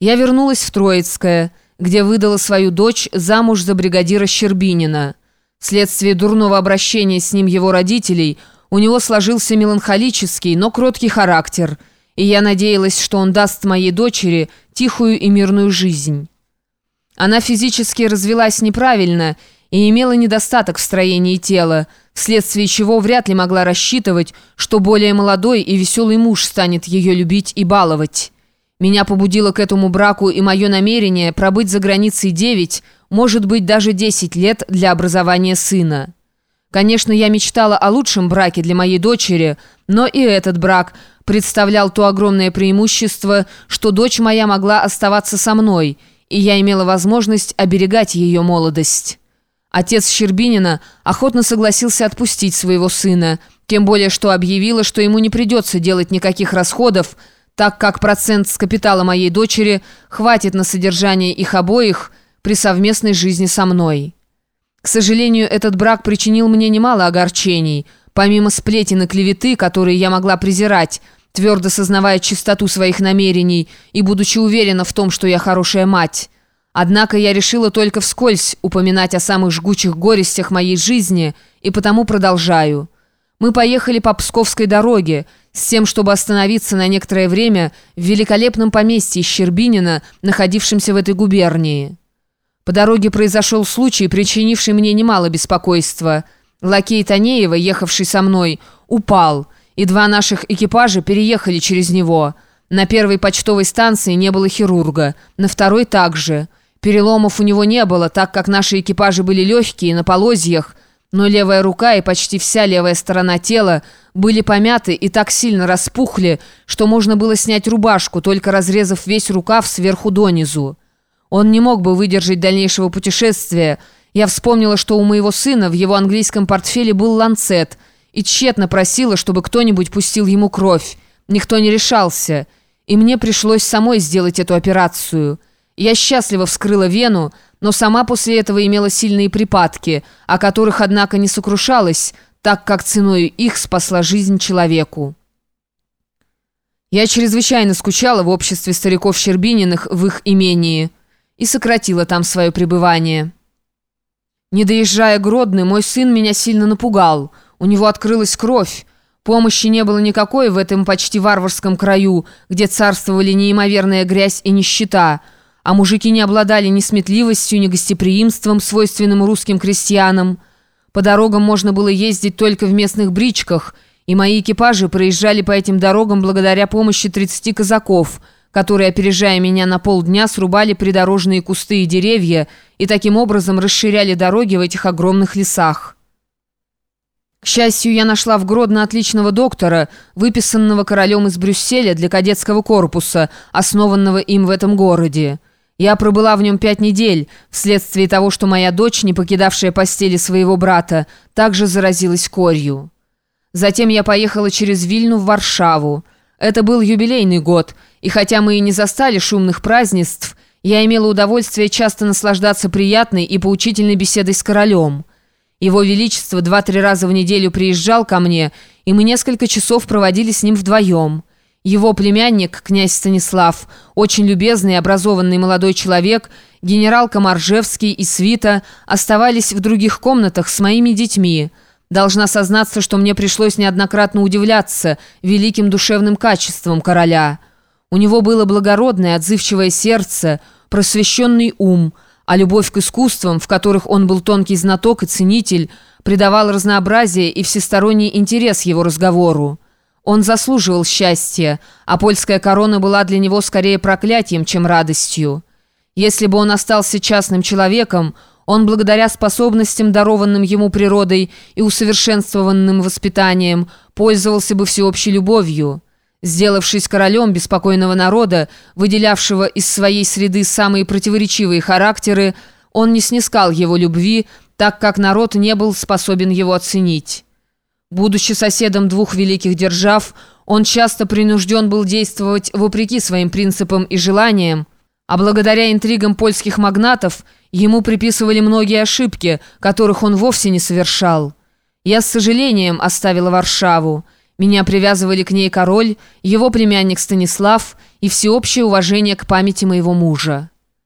Я вернулась в Троицкое, где выдала свою дочь замуж за бригадира Щербинина. Вследствие дурного обращения с ним его родителей у него сложился меланхолический, но кроткий характер, и я надеялась, что он даст моей дочери тихую и мирную жизнь. Она физически развелась неправильно и имела недостаток в строении тела, вследствие чего вряд ли могла рассчитывать, что более молодой и веселый муж станет ее любить и баловать. Меня побудило к этому браку и мое намерение пробыть за границей 9, может быть, даже 10 лет для образования сына. Конечно, я мечтала о лучшем браке для моей дочери, но и этот брак представлял то огромное преимущество, что дочь моя могла оставаться со мной, и я имела возможность оберегать ее молодость. Отец Щербинина охотно согласился отпустить своего сына, тем более что объявила, что ему не придется делать никаких расходов, так как процент с капитала моей дочери хватит на содержание их обоих при совместной жизни со мной. К сожалению, этот брак причинил мне немало огорчений, помимо сплетен и клеветы, которые я могла презирать, твердо сознавая чистоту своих намерений и будучи уверена в том, что я хорошая мать. Однако я решила только вскользь упоминать о самых жгучих горестях моей жизни и потому продолжаю. Мы поехали по Псковской дороге, с тем, чтобы остановиться на некоторое время в великолепном поместье Щербинина, находившемся в этой губернии. По дороге произошел случай, причинивший мне немало беспокойства. Лакей Танеева, ехавший со мной, упал, и два наших экипажа переехали через него. На первой почтовой станции не было хирурга, на второй также. Переломов у него не было, так как наши экипажи были легкие, на полозьях, но левая рука и почти вся левая сторона тела были помяты и так сильно распухли, что можно было снять рубашку, только разрезав весь рукав сверху донизу. Он не мог бы выдержать дальнейшего путешествия. Я вспомнила, что у моего сына в его английском портфеле был ланцет, и тщетно просила, чтобы кто-нибудь пустил ему кровь. Никто не решался, и мне пришлось самой сделать эту операцию. Я счастливо вскрыла вену, но сама после этого имела сильные припадки, о которых, однако, не сокрушалась, так как ценою их спасла жизнь человеку. Я чрезвычайно скучала в обществе стариков Щербининых в их имении и сократила там свое пребывание. Не доезжая Гродны, мой сын меня сильно напугал. У него открылась кровь. Помощи не было никакой в этом почти варварском краю, где царствовали неимоверная грязь и нищета – а мужики не обладали ни сметливостью, ни гостеприимством, свойственным русским крестьянам. По дорогам можно было ездить только в местных бричках, и мои экипажи проезжали по этим дорогам благодаря помощи 30 казаков, которые, опережая меня на полдня, срубали придорожные кусты и деревья и таким образом расширяли дороги в этих огромных лесах. К счастью, я нашла в Гродно отличного доктора, выписанного королем из Брюсселя для кадетского корпуса, основанного им в этом городе. Я пробыла в нем пять недель, вследствие того, что моя дочь, не покидавшая постели своего брата, также заразилась корью. Затем я поехала через Вильну в Варшаву. Это был юбилейный год, и хотя мы и не застали шумных празднеств, я имела удовольствие часто наслаждаться приятной и поучительной беседой с королем. Его Величество два-три раза в неделю приезжал ко мне, и мы несколько часов проводили с ним вдвоем. Его племянник, князь Станислав, очень любезный и образованный молодой человек, генерал Комаржевский и Свита оставались в других комнатах с моими детьми. Должна сознаться, что мне пришлось неоднократно удивляться великим душевным качеством короля. У него было благородное, отзывчивое сердце, просвещенный ум, а любовь к искусствам, в которых он был тонкий знаток и ценитель, придавал разнообразие и всесторонний интерес его разговору. Он заслуживал счастья, а польская корона была для него скорее проклятием, чем радостью. Если бы он остался частным человеком, он благодаря способностям, дарованным ему природой и усовершенствованным воспитанием, пользовался бы всеобщей любовью. Сделавшись королем беспокойного народа, выделявшего из своей среды самые противоречивые характеры, он не снискал его любви, так как народ не был способен его оценить. Будучи соседом двух великих держав, он часто принужден был действовать вопреки своим принципам и желаниям, а благодаря интригам польских магнатов ему приписывали многие ошибки, которых он вовсе не совершал. Я с сожалением оставила Варшаву. Меня привязывали к ней король, его племянник Станислав и всеобщее уважение к памяти моего мужа.